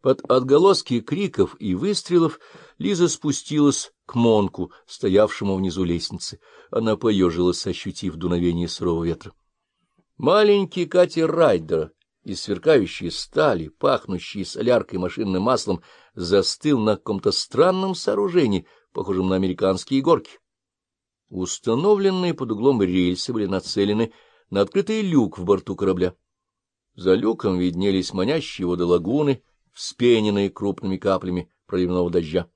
Под отголоски криков и выстрелов Лиза спустилась к Монку, стоявшему внизу лестницы. Она поежилась, ощутив дуновение сырого ветра. Маленький катер Райдера из сверкающей стали, пахнущий соляркой машинным маслом, застыл на каком-то странном сооружении, похожем на американские горки. Установленные под углом рельсы были нацелены на открытый люк в борту корабля. За люком виднелись манящие воды лагуны, вспененные крупными каплями проливного дождя.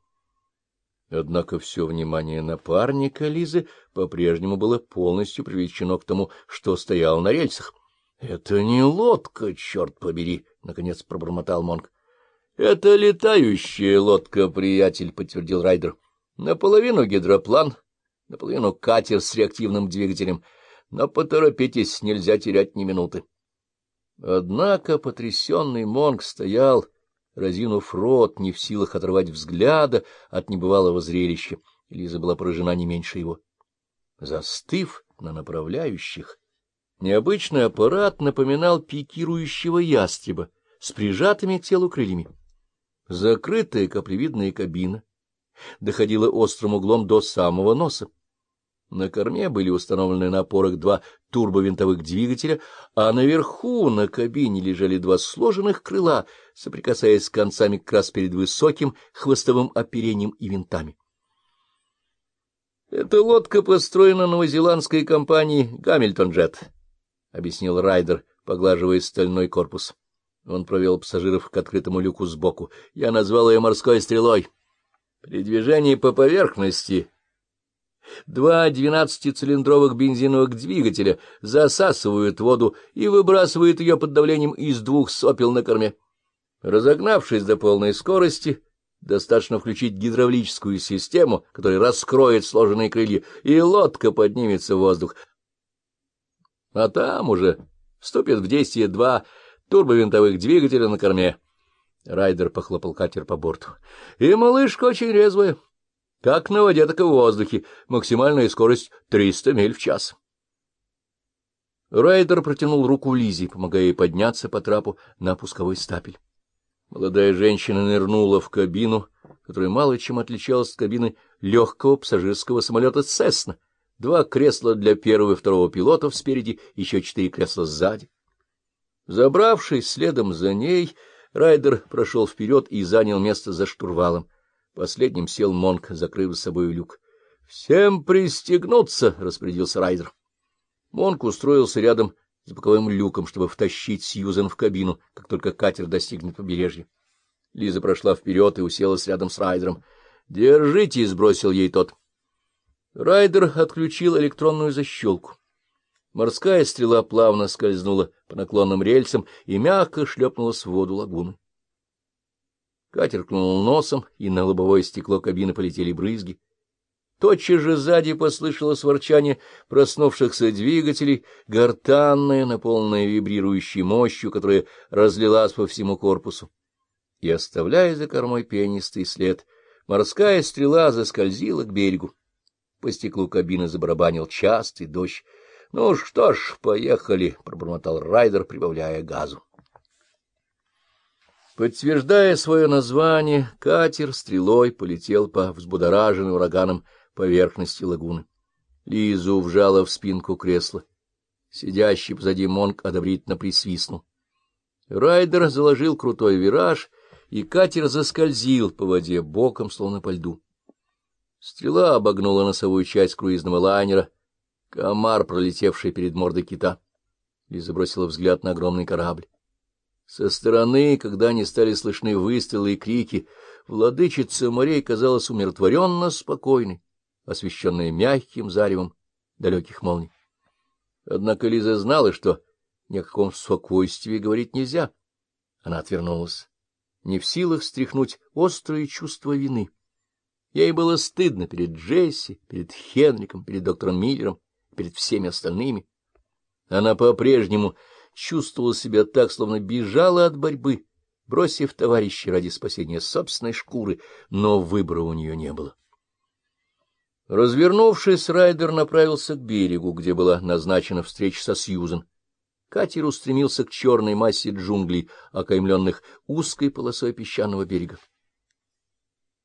Однако все внимание напарника Лизы по-прежнему было полностью привлечено к тому, что стоял на рельсах. — Это не лодка, черт побери! — наконец пробормотал Монг. — Это летающая лодка, приятель, — подтвердил Райдер. — Наполовину гидроплан, наполовину катер с реактивным двигателем. Но поторопитесь, нельзя терять ни минуты. Однако потрясенный Монг стоял разинув рот, не в силах оторвать взгляда от небывалого зрелища. Лиза была поражена не меньше его. Застыв на направляющих, необычный аппарат напоминал пикирующего ястреба с прижатыми к телу крыльями. Закрытая каплевидная кабина доходила острым углом до самого носа. На корме были установлены на опорах два турбовинтовых двигателя, а наверху на кабине лежали два сложенных крыла, соприкасаясь с концами как раз перед высоким хвостовым оперением и винтами. «Эта лодка построена новозеландской компанией «Гамильтон Джет», — объяснил Райдер, поглаживая стальной корпус. Он провел пассажиров к открытому люку сбоку. Я назвал ее «морской стрелой». При движении по поверхности Два двенадцатицилиндровых бензиновых двигателя засасывают воду и выбрасывают ее под давлением из двух сопел на корме. Разогнавшись до полной скорости, достаточно включить гидравлическую систему, которая раскроет сложенные крылья, и лодка поднимется в воздух. А там уже вступят в действие два турбовинтовых двигателя на корме. Райдер похлопал катер по борту. — И малышка очень резвая. Как на воде, так и в воздухе. Максимальная скорость 300 миль в час. Райдер протянул руку Лизе, помогая ей подняться по трапу на пусковой стапель. Молодая женщина нырнула в кабину, которая мало чем отличалась от кабины легкого пассажирского самолета «Цесна». Два кресла для первого и второго пилотов спереди, еще четыре кресла сзади. Забравшись следом за ней, Райдер прошел вперед и занял место за штурвалом. Последним сел Монк, закрыв за собой люк. — Всем пристегнуться! — распорядился Райдер. Монк устроился рядом с боковым люком, чтобы втащить Сьюзен в кабину, как только катер достигнет побережья. Лиза прошла вперед и уселась рядом с Райдером. — Держите! — сбросил ей тот. Райдер отключил электронную защелку. Морская стрела плавно скользнула по наклонным рельсам и мягко шлепнулась в воду лагуны. Катер кнул носом, и на лобовое стекло кабины полетели брызги. Тотчас же сзади послышалось ворчание проснувшихся двигателей, гортанное, наполненное вибрирующей мощью, которая разлилась по всему корпусу. И, оставляя за кормой пенистый след, морская стрела заскользила к берегу. По стеклу кабины забарабанил частый дождь. — Ну что ж, поехали, — пробормотал Райдер, прибавляя газу. Подтверждая свое название, катер стрелой полетел по взбудораженной ураганом поверхности лагуны. Лизу вжала в спинку кресла. Сидящий позади Монг одобрительно присвистнул. Райдер заложил крутой вираж, и катер заскользил по воде боком, словно по льду. Стрела обогнула носовую часть круизного лайнера, комар, пролетевший перед мордой кита. Лиза бросила взгляд на огромный корабль. Со стороны, когда не стали слышны выстрелы и крики, владычица морей казалась умиротворенно спокойной, освещенная мягким заревом далеких молний. Однако Лиза знала, что ни о каком спокойствии говорить нельзя. Она отвернулась, не в силах стряхнуть острое чувство вины. Ей было стыдно перед Джесси, перед Хенриком, перед доктором Миллером, перед всеми остальными. Она по-прежнему чувствовала себя так, словно бежала от борьбы, бросив товарища ради спасения собственной шкуры, но выбора у нее не было. Развернувшись, Райдер направился к берегу, где была назначена встреча со Сьюзен. катер устремился к черной массе джунглей, окаймленных узкой полосой песчаного берега.